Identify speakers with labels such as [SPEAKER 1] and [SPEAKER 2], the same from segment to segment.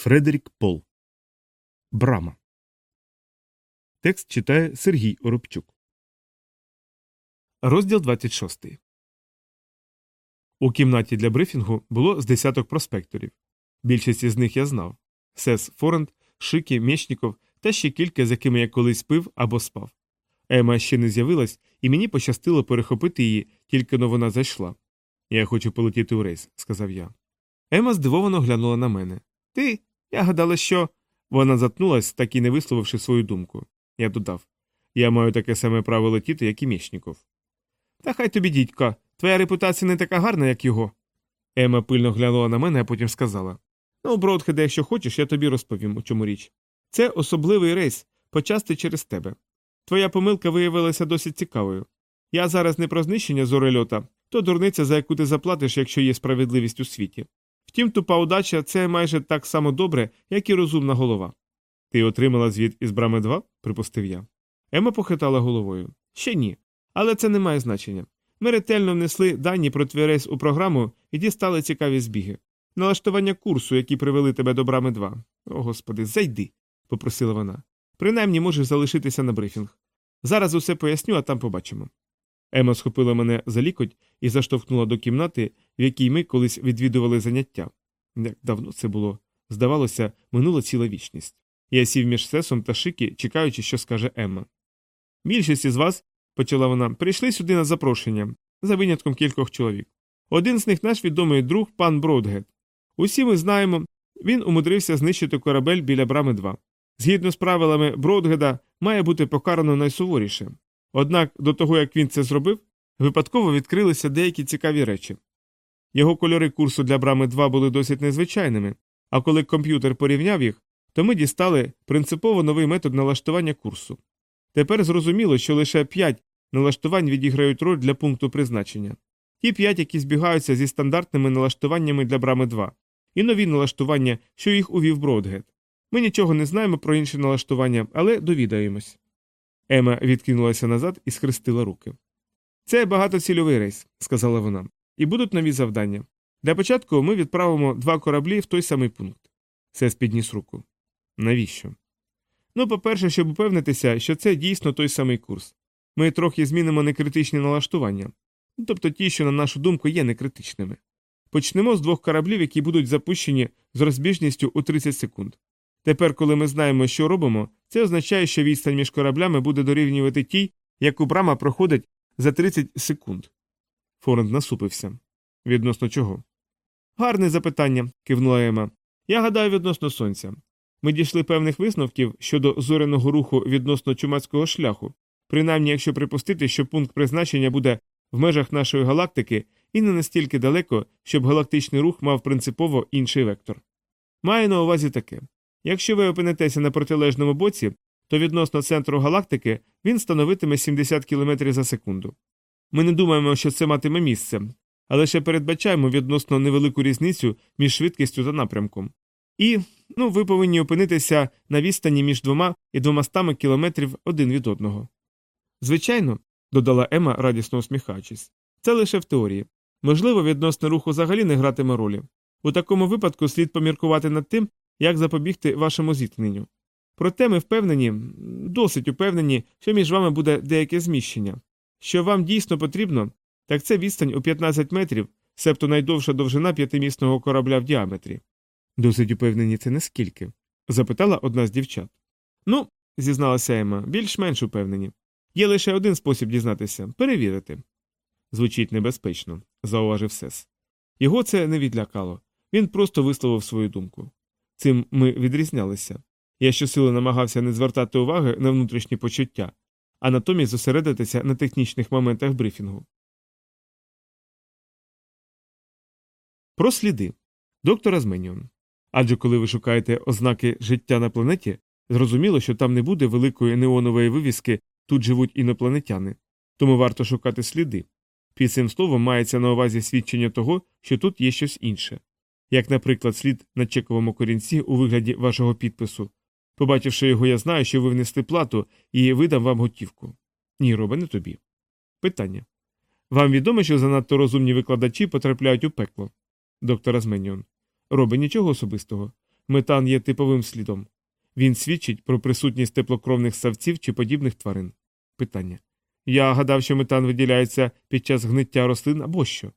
[SPEAKER 1] Фредерік Пол. Брама. Текст читає Сергій Оробчук. Розділ 26. У кімнаті для брифінгу було з десяток проспекторів. Більшість із них я знав Сес Форенд, Шики, Мєчніков та ще кілька, з якими я колись пив або спав. Ема ще не з'явилась, і мені пощастило перехопити її, тільки но вона зайшла. Я хочу полетіти у рейс, сказав я. Ема здивовано глянула на мене. Ти? Я гадала, що. Вона затнулась, так і не висловивши свою думку. Я додав я маю таке саме право летіти, як і Мєчніков. Та хай тобі, дідько, твоя репутація не така гарна, як його. Ема пильно глянула на мене, а потім сказала Ну, Бродхеде, якщо хочеш, я тобі розповім, у чому річ. Це особливий рейс, почасти через тебе. Твоя помилка виявилася досить цікавою. Я зараз не про знищення зорельота, то дурниця, за яку ти заплатиш, якщо є справедливість у світі. Втім, тупа удача це майже так само добре, як і розумна голова. Ти отримала звіт із брами 2? припустив я. Ема похитала головою. Ще ні. Але це не має значення. Ми ретельно внесли дані про твій рейс у програму і дістали цікаві збіги. Налаштування курсу, які привели тебе до брами 2. О, господи, зайди, попросила вона. Принаймні можеш залишитися на брифінг. Зараз усе поясню, а там побачимо. Ема схопила мене за лікоть і заштовхнула до кімнати, в якій ми колись відвідували заняття. Як давно це було. Здавалося, минула ціла вічність. Я сів між сесом та шики, чекаючи, що скаже Емма. Більшість із вас, почала вона, прийшли сюди на запрошення, за винятком кількох чоловік. Один з них наш відомий друг пан Бродгет. Усі ми знаємо, він умудрився знищити корабель біля брами 2. Згідно з правилами Бродгеда, має бути покарано найсуворіше. Однак до того, як він це зробив, випадково відкрилися деякі цікаві речі. Його кольори курсу для брами 2 були досить незвичайними, а коли комп'ютер порівняв їх, то ми дістали принципово новий метод налаштування курсу. Тепер зрозуміло, що лише 5 налаштувань відіграють роль для пункту призначення. Ті 5, які збігаються зі стандартними налаштуваннями для брами 2, і нові налаштування, що їх увів Бродгет. Ми нічого не знаємо про інші налаштування, але довідаємось. Ема відкинулася назад і схрестила руки. Це багатоцільовий рейс, сказала вона, і будуть нові завдання. Для початку ми відправимо два кораблі в той самий пункт. Сес підніс руку. Навіщо? Ну, по-перше, щоб упевнитися, що це дійсно той самий курс. Ми трохи змінимо некритичні налаштування, тобто ті, що, на нашу думку, є некритичними. Почнемо з двох кораблів, які будуть запущені з розбіжністю у 30 секунд. Тепер, коли ми знаємо, що робимо, це означає, що відстань між кораблями буде дорівнювати тій, яку брама проходить за 30 секунд. Форенд насупився. Відносно чого? Гарне запитання, кивнула Ема. Я гадаю, відносно сонця. Ми дійшли певних висновків щодо зореного руху відносно чумацького шляху, принаймні якщо припустити, що пункт призначення буде в межах нашої галактики і не настільки далеко, щоб галактичний рух мав принципово інший вектор. Маю на увазі таке якщо ви опинитеся на протилежному боці, то відносно центру галактики він становитиме 70 км за секунду. Ми не думаємо, що це матиме місце, а лише передбачаємо відносно невелику різницю між швидкістю та напрямком. І ну, ви повинні опинитися на відстані між двома і двомастами кілометрів один від одного. Звичайно, додала Ема, радісно усміхаючись, це лише в теорії. Можливо, відносно руху взагалі не гратиме ролі. У такому випадку слід поміркувати над тим, як запобігти вашому зіткненню. Проте ми впевнені, досить упевнені, що між вами буде деяке зміщення. Що вам дійсно потрібно, так це відстань у 15 метрів, себто найдовша довжина п'ятимісного корабля в діаметрі. Досить упевнені це наскільки? запитала одна з дівчат. Ну, зізналася Ема, більш-менш упевнені. Є лише один спосіб дізнатися перевірити. Звучить небезпечно, зауважив Сес. Його це не відлякало. Він просто висловив свою думку. Цим ми відрізнялися. Я щосили намагався не звертати уваги на внутрішні почуття, а натомість зосередитися на технічних моментах брифінгу. Про сліди. Доктора Зменіон. Адже коли ви шукаєте ознаки життя на планеті, зрозуміло, що там не буде великої неонової вивіски тут живуть інопланетяни, тому варто шукати сліди. Під цим словом мається на увазі свідчення того, що тут є щось інше, як, наприклад, слід на чековому корінці у вигляді вашого підпису. Побачивши його, я знаю, що ви внесли плату і видам вам готівку. Ні, робе, не тобі. Питання. Вам відомо, що занадто розумні викладачі потрапляють у пекло? Доктор Азменіон. Робе нічого особистого. Метан є типовим слідом. Він свідчить про присутність теплокровних савців чи подібних тварин. Питання. Я гадав, що метан виділяється під час гниття рослин або що?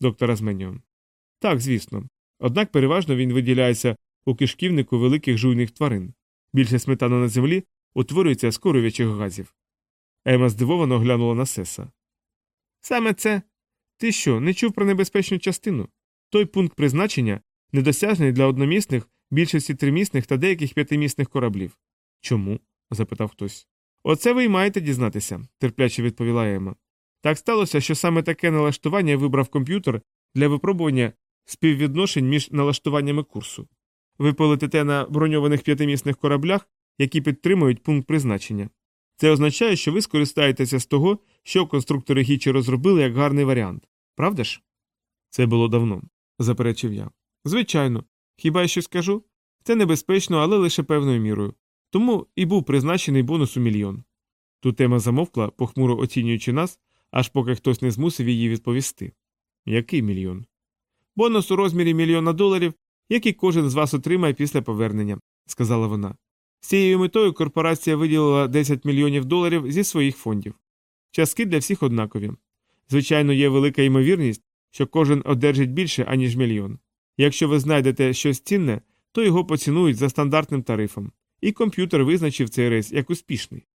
[SPEAKER 1] Доктора Зменіон. Так, звісно. Однак переважно він виділяється у кишківнику великих жуйних тварин. Більшість метану на землі утворюється з коров'ячих газів. Ема здивовано глянула на сеса. Саме це. Ти що, не чув про небезпечну частину? Той пункт призначення недосяжний для одномісних, більшості тримісних та деяких п'ятимісних кораблів. Чому? запитав хтось. Оце ви й маєте дізнатися, терпляче відповіла Ема. Так сталося, що саме таке налаштування вибрав комп'ютер для випробування співвідношень між налаштуваннями курсу. Ви полетите на броньованих п'ятимісних кораблях, які підтримують пункт призначення. Це означає, що ви скористаєтеся з того, що конструктори Гічі розробили як гарний варіант. Правда ж? Це було давно, заперечив я. Звичайно, хіба я щось скажу? Це небезпечно, але лише певною мірою. Тому і був призначений бонус у мільйон. Тут тема замовкла, похмуро оцінюючи нас, аж поки хтось не змусив її відповісти. Який мільйон? Бонус у розмірі мільйона доларів, який кожен з вас отримає після повернення, сказала вона. З цією метою корпорація виділила 10 мільйонів доларів зі своїх фондів. Частки для всіх однакові. Звичайно, є велика ймовірність, що кожен одержить більше, аніж мільйон. Якщо ви знайдете щось цінне, то його поцінують за стандартним тарифом, і комп'ютер визначив цей рейс як успішний.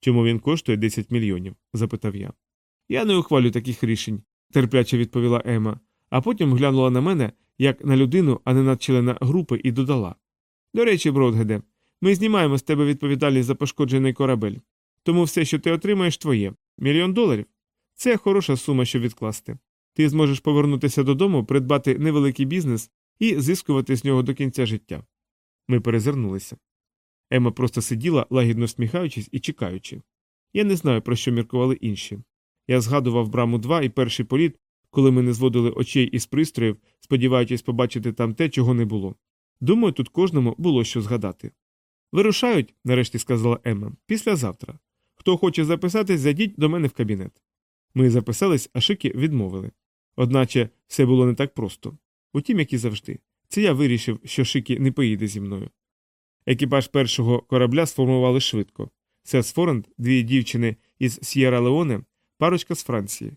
[SPEAKER 1] Чому він коштує 10 мільйонів? запитав я. Я не ухвалю таких рішень, терпляче відповіла Ема, а потім глянула на мене як на людину, а не на члена групи, і додала. До речі, Бродгеде, ми знімаємо з тебе відповідальність за пошкоджений корабель. Тому все, що ти отримаєш, твоє. Мільйон доларів. Це хороша сума, щоб відкласти. Ти зможеш повернутися додому, придбати невеликий бізнес і зискувати з нього до кінця життя. Ми перезирнулися. Ема просто сиділа, лагідно сміхаючись і чекаючи. Я не знаю, про що міркували інші. Я згадував браму 2 і перший політ, коли ми не зводили очей із пристроїв, сподіваючись побачити там те, чого не було. Думаю, тут кожному було що згадати. Вирушають, нарешті сказала Емма, післязавтра. Хто хоче записатись, зайдіть до мене в кабінет. Ми записались, а шики відмовили. Одначе все було не так просто. Утім, як і завжди. Це я вирішив, що Шикі не поїде зі мною. Екіпаж першого корабля сформували швидко. Сес Форенд, дві дівчини із С'єра Леоне, парочка з Франції.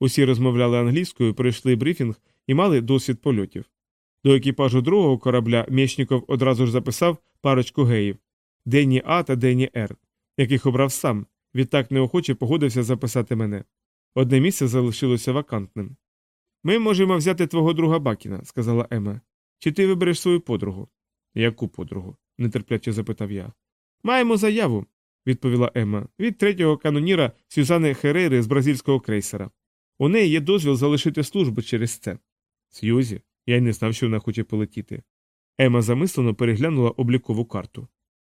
[SPEAKER 1] Усі розмовляли англійською, пройшли брифінг і мали досвід польотів. До екіпажу другого корабля Мєшніков одразу ж записав парочку геїв Денні А та Денні Р, яких обрав сам, відтак неохоче погодився записати мене. Одне місце залишилося вакантним. Ми можемо взяти твого друга Бакіна, сказала Ема. Чи ти вибереш свою подругу? Яку подругу? нетерпляче запитав я. Маємо заяву, відповіла Ема, від третього каноніра Сюзани Херейри з бразильського крейсера. У неї є дозвіл залишити службу через це. Сьюзі, я й не знав, що вона хоче полетіти. Ема замислено переглянула облікову карту.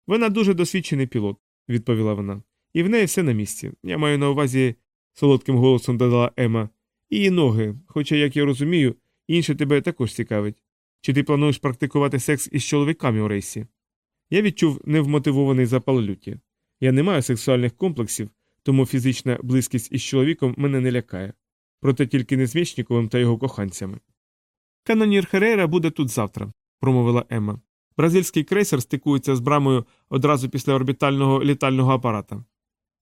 [SPEAKER 1] Вона дуже досвідчений пілот, відповіла вона, і в неї все на місці. Я маю на увазі, солодким голосом додала Ема, її ноги, хоча, як я розумію, інше тебе також цікавить. Чи ти плануєш практикувати секс із чоловіками у рейсі? Я відчув невмотивований запал люті. Я не маю сексуальних комплексів, тому фізична близькість із чоловіком мене не лякає, проте тільки не з Мєчніковим та його коханцями. Канонір Херейра буде тут завтра, промовила Емма. Бразильський крейсер стикується з брамою одразу після орбітального літального апарата.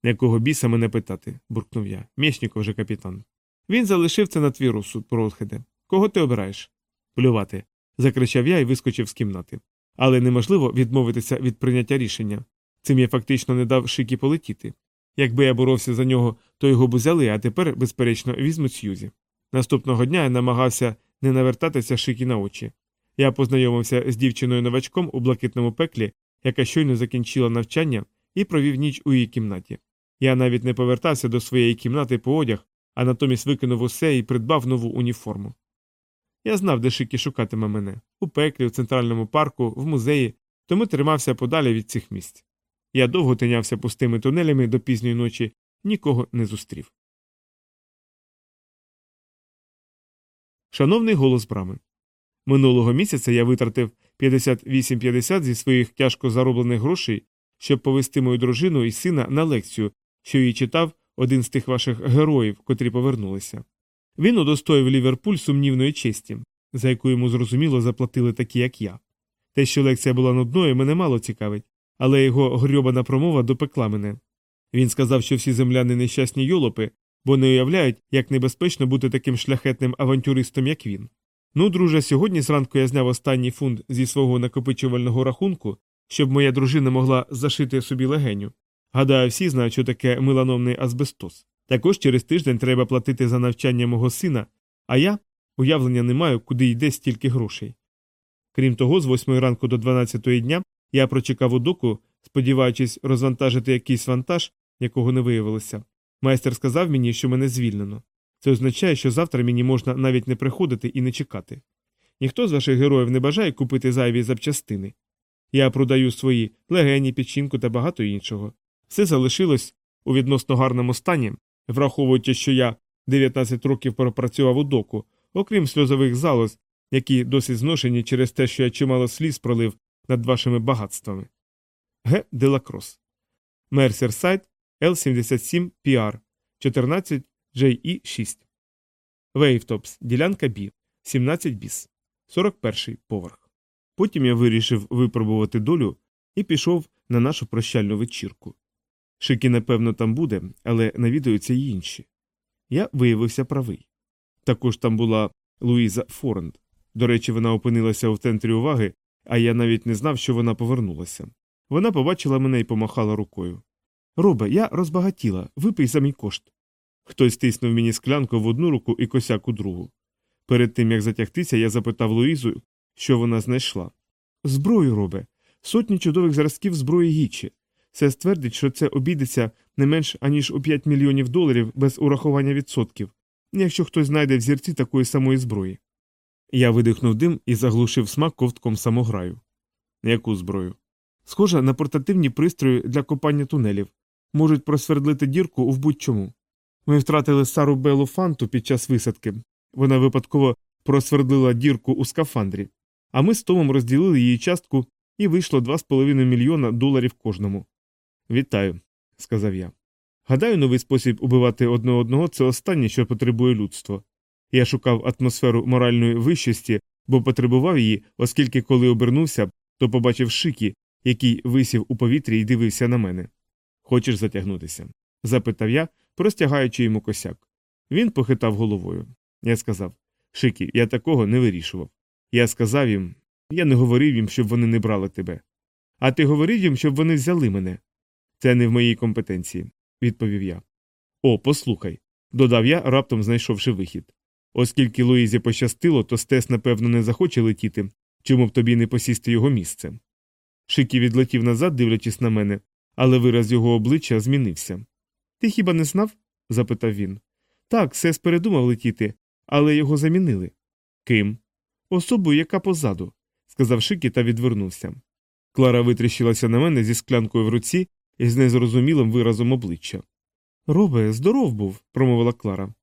[SPEAKER 1] Якого біса мене питати, буркнув я. Мєшніков же капітан. Він залишив це на твій розсуд, Породхеде. Кого ти обираєш? Плювати. закричав я і вискочив з кімнати. Але неможливо відмовитися від прийняття рішення. Цим я фактично не дав шикі полетіти. Якби я боровся за нього, то його б взяли, а тепер, безперечно, візьмуть Сьюзі. Наступного дня я намагався не навертатися шикі на очі. Я познайомився з дівчиною новачком у блакитному пеклі, яка щойно закінчила навчання, і провів ніч у її кімнаті. Я навіть не повертався до своєї кімнати по одяг, а натомість викинув усе і придбав нову уніформу. Я знав, де Шикі шукатиме мене у пеклі, у центральному парку, в музеї, тому тримався подалі від цих місць. Я довго тинявся пустими тунелями до пізньої ночі, нікого не зустрів. Шановний голос брами. Минулого місяця я витратив 58,50 зі своїх тяжко зароблених грошей, щоб повести мою дружину і сина на лекцію, що її читав один з тих ваших героїв, котрі повернулися. Він удостоїв Ліверпуль сумнівної честі, за яку йому зрозуміло заплатили такі, як я. Те, що лекція була нудною, мене мало цікавить, але його грьобана промова допекла мене. Він сказав, що всі земляни нещасні йолопи, бо не уявляють, як небезпечно бути таким шляхетним авантюристом, як він. Ну, друже, сьогодні зранку я зняв останній фунт зі свого накопичувального рахунку, щоб моя дружина могла зашити собі легеню. Гадаю, всі знають, що таке меланомний азбестоз. Також через тиждень треба платити за навчання мого сина, а я уявлення не маю, куди йде стільки грошей. Крім того, з 8 ранку до 12 дня я прочекав у доку, сподіваючись розвантажити якийсь вантаж, якого не виявилося. Майстер сказав мені, що мене звільнено. Це означає, що завтра мені можна навіть не приходити і не чекати. Ніхто з ваших героїв не бажає купити зайві запчастини. Я продаю свої легені, печінку та багато іншого. Все залишилось у відносно гарному стані, враховуючи, що я 19 років пропрацював у доку, окрім сльозових залоз, які досить зношені через те, що я чимало сліз пролив над вашими багатствами. Г. Делакрос. Мерсерсайд Л77 PR 14 JE 6. Вейвтопс. Ділянка Б. 17 біс. 41 поверх. Потім я вирішив випробувати долю і пішов на нашу прощальну вечірку. Шики, напевно, там буде, але навідуються й інші. Я виявився правий. Також там була Луїза Форнд. До речі, вона опинилася у центрі уваги, а я навіть не знав, що вона повернулася. Вона побачила мене і помахала рукою. Робе, я розбагатіла, випий за мій кошт. Хтось стиснув мені склянку в одну руку і косяк у другу. Перед тим як затягтися, я запитав Луїзу, що вона знайшла. Зброю, робе, сотні чудових зразків зброї гічі. Це ствердить, що це обійдеться не менш аніж у 5 мільйонів доларів без урахування відсотків, якщо хтось знайде взірці такої самої зброї. Я видихнув дим і заглушив смак ковтком самограю. Яку зброю? Схожа на портативні пристрої для копання тунелів, можуть просвердлити дірку в будь-чому. Ми втратили Сару Белу Фанту під час висадки. Вона випадково просвердлила дірку у скафандрі, а ми з Томом розділили її частку і вийшло 2,5 мільйона доларів кожному. Вітаю, сказав я. Гадаю, новий спосіб убивати одне одного це останнє, що потребує людство. Я шукав атмосферу моральної вищості, бо потребував її, оскільки, коли обернувся, то побачив шикі, який висів у повітрі і дивився на мене. Хочеш затягнутися? запитав я, простягаючи йому косяк. Він похитав головою. Я сказав Шикі, я такого не вирішував. Я сказав їм, я не говорив їм, щоб вони не брали тебе. А ти говорив їм, щоб вони взяли мене. Це не в моїй компетенції, відповів я. О, послухай, додав я, раптом знайшовши вихід. Оскільки Луїзі пощастило, то Стес, напевно, не захоче летіти, чому б тобі не посісти його місце. Шикі відлетів назад, дивлячись на мене, але вираз його обличчя змінився. Ти хіба не знав? запитав він. Так, Сес передумав летіти, але його замінили. Ким? Особою, яка позаду, сказав Шикі та відвернувся. Клара витріщилася на мене зі склянкою в руці і з незрозумілим виразом обличчя. Робе, здоров був, промовила Клара.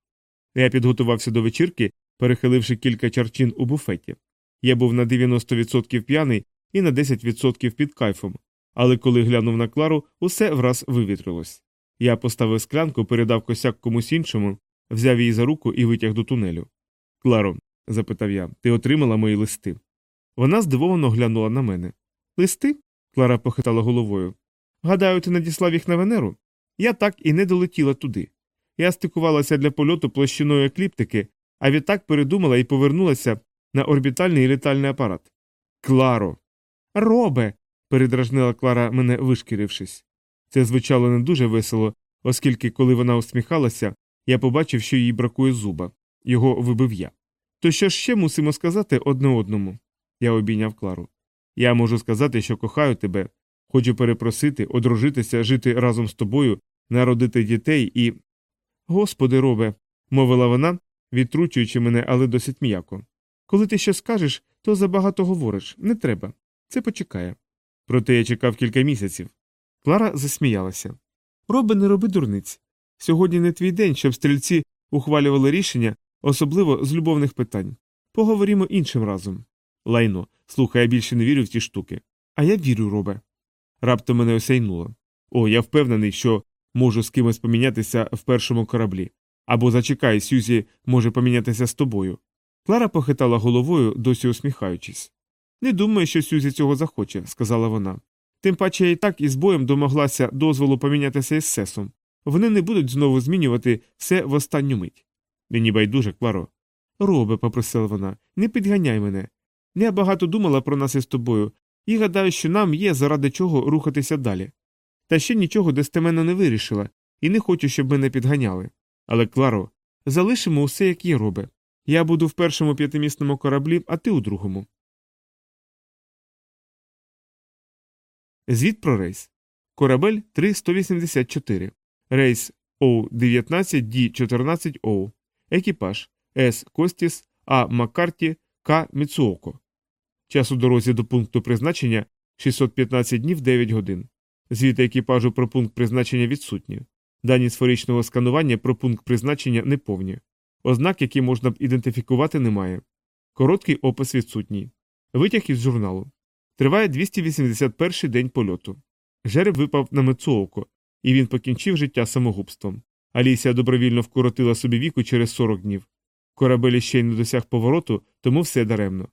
[SPEAKER 1] Я підготувався до вечірки, перехиливши кілька чарчин у буфеті. Я був на 90% п'яний і на 10% під кайфом, але коли глянув на Клару, усе враз вивітрилось. Я поставив склянку, передав косяк комусь іншому, взяв її за руку і витяг до тунелю. Кларо, запитав я, ти отримала мої листи. Вона здивовано глянула на мене. Листи? Клара похитала головою. Гадаю, ти надіслав їх на Венеру? Я так і не долетіла туди. Я стикувалася для польоту площиною екліптики, а відтак передумала і повернулася на орбітальний літальний апарат. Кларо. Робе. передражнила Клара, мене вишкірившись. Це звучало не дуже весело, оскільки, коли вона усміхалася, я побачив, що їй бракує зуба. Його вибив я. То що ж ще мусимо сказати одне одному? Я обійняв Клару. Я можу сказати, що кохаю тебе, хочу перепросити, одружитися, жити разом з тобою, народити дітей і. Господи, робе, мовила вона, відтручуючи мене, але досить м'яко. Коли ти щось скажеш, то забагато говориш. Не треба. Це почекає. Проте я чекав кілька місяців. Клара засміялася. Робе, не роби дурниць. Сьогодні не твій день, щоб стрільці ухвалювали рішення, особливо з любовних питань. Поговоримо іншим разом. Лайно, слухай, я більше не вірю в ті штуки. А я вірю, робе. Раптом мене осяйнуло. О, я впевнений, що можу з кимось помінятися в першому кораблі. Або зачекай, Сюзі може помінятися з тобою. Клара похитала головою, досі усміхаючись. Не думаю, що Сюзі цього захоче, сказала вона. Тим паче я і так із боєм домоглася дозволу помінятися із сесом. Вони не будуть знову змінювати все в останню мить. Мені байдуже, Кларо. Робе, попросила вона, не підганяй мене. Я багато думала про нас із тобою, і гадаю, що нам є заради чого рухатися далі. Та ще нічого достеменно не вирішила, і не хочу, щоб мене підганяли. Але, Кларо, залишимо усе, як є робе. Я буду в першому п'ятимісному кораблі, а ти у другому. Звіт про рейс. Корабель 3184. Рейс О-19 Ді-14О. Екіпаж С. Костіс, А. Маккарті, К. Міцуоко. Час у дорозі до пункту призначення 615 днів 9 годин. Звіти екіпажу про пункт призначення відсутні. Дані сферичного сканування про пункт призначення неповні. Ознак, які можна б ідентифікувати, немає. Короткий опис відсутній. Витяг із журналу. Триває 281-й день польоту. Жереб випав на Мецуоко, і він покінчив життя самогубством. Алісія добровільно вкоротила собі віку через 40 днів. Корабель ще й не досяг повороту, тому все даремно.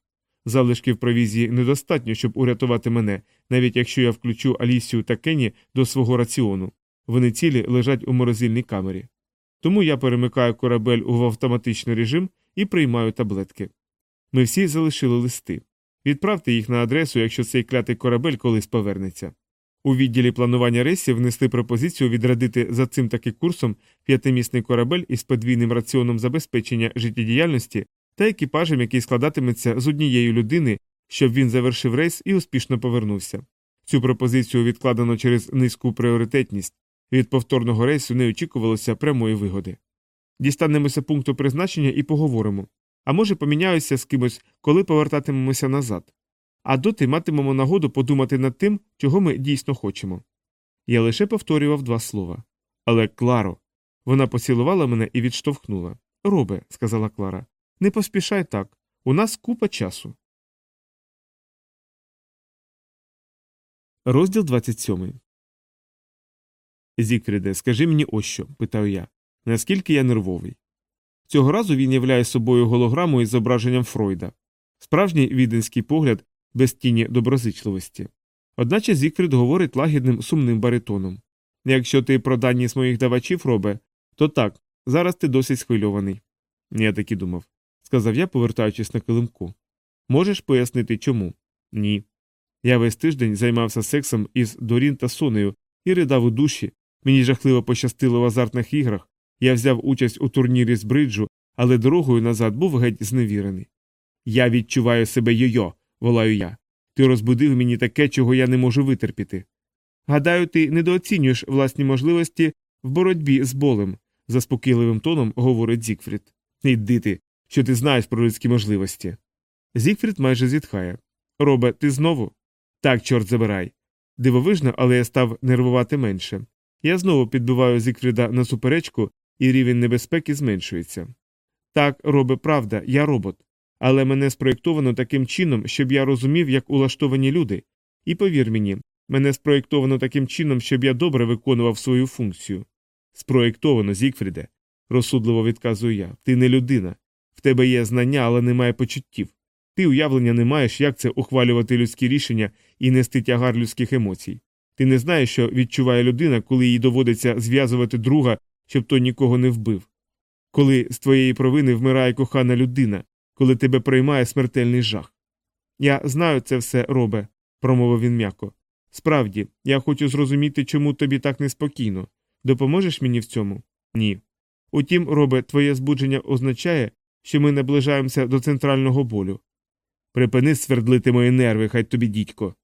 [SPEAKER 1] Залишків провізії недостатньо, щоб урятувати мене, навіть якщо я включу Алісію та Кені до свого раціону. Вони цілі лежать у морозильній камері. Тому я перемикаю корабель у автоматичний режим і приймаю таблетки. Ми всі залишили листи. Відправте їх на адресу, якщо цей клятий корабель колись повернеться. У відділі планування рейсів внесли пропозицію відрадити за цим таки курсом п'ятимісний корабель із подвійним раціоном забезпечення життєдіяльності та екіпажем, який складатиметься з однієї людини, щоб він завершив рейс і успішно повернувся. Цю пропозицію відкладено через низьку пріоритетність. Від повторного рейсу не очікувалося прямої вигоди. Дістанемося пункту призначення і поговоримо. А може, поміняюся з кимось, коли повертатимемося назад. А доти матимемо нагоду подумати над тим, чого ми дійсно хочемо. Я лише повторював два слова. Але Кларо. Вона поцілувала мене і відштовхнула. Робе, сказала Клара, не поспішай так. У нас купа часу. Розділ 27 Зікфріде, скажи мені ось що, питаю я. Наскільки я нервовий? Цього разу він являє собою голограму із зображенням Фройда, справжній віденський погляд без тіні доброзичливості. Одначе Зікфрід говорить лагідним сумним баритоном Якщо ти про дані з моїх давачів робе, то так, зараз ти досить схвильований. Я так і думав, сказав я, повертаючись на килимку. Можеш пояснити чому? Ні. Я весь тиждень займався сексом із Дорін та Сонею і ридав у душі. Мені жахливо пощастило в азартних іграх. Я взяв участь у турнірі з бриджу, але дорогою назад був геть зневірений. Я відчуваю себе йо-йо, волаю я. Ти розбудив мені таке, чого я не можу витерпіти. Гадаю, ти недооцінюєш власні можливості в боротьбі з болем, заспокійливим тоном говорить Зікфрід. Іди ти, що ти знаєш про людські можливості. Зікфрід майже зітхає. Робе, ти знову? Так, чорт забирай. Дивовижно, але я став нервувати менше. Я знову підбиваю Зікфріда на суперечку, і рівень небезпеки зменшується. Так, робе правда, я робот. Але мене спроєктовано таким чином, щоб я розумів, як улаштовані люди. І повір мені, мене спроєктовано таким чином, щоб я добре виконував свою функцію. Спроєктовано, Зікфріде, розсудливо відказую я. Ти не людина. В тебе є знання, але немає почуттів. Ти уявлення не маєш, як це ухвалювати людські рішення і нести тягар людських емоцій. Ти не знаєш, що відчуває людина, коли їй доводиться зв'язувати друга, щоб той нікого не вбив. Коли з твоєї провини вмирає кохана людина, коли тебе приймає смертельний жах. Я знаю це все, робе, промовив він м'яко. Справді, я хочу зрозуміти, чому тобі так неспокійно. Допоможеш мені в цьому? Ні. Утім, робе, твоє збудження означає, що ми наближаємося до центрального болю. Припини свердлити мої нерви, хай тобі дідько.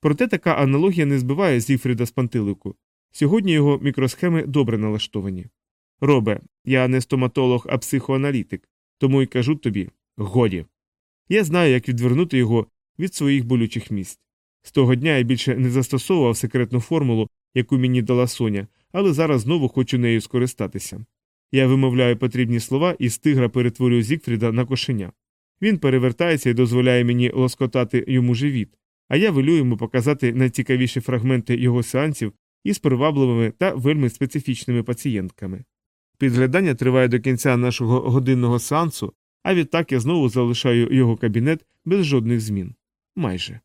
[SPEAKER 1] Проте така аналогія не збиває Зіфріда з пантилику. Сьогодні його мікросхеми добре налаштовані. Робе, я не стоматолог, а психоаналітик, тому й кажу тобі годі. Я знаю, як відвернути його від своїх болючих місць. З того дня я більше не застосовував секретну формулу, яку мені дала Соня, але зараз знову хочу нею скористатися. Я вимовляю потрібні слова і з тигра перетворюю Зікфріда на кошеня. Він перевертається і дозволяє мені лоскотати йому живіт, а я велю йому показати найцікавіші фрагменти його сеансів із привабливими та вельми специфічними пацієнтками. Підглядання триває до кінця нашого годинного сеансу, а відтак я знову залишаю його кабінет без жодних змін. Майже.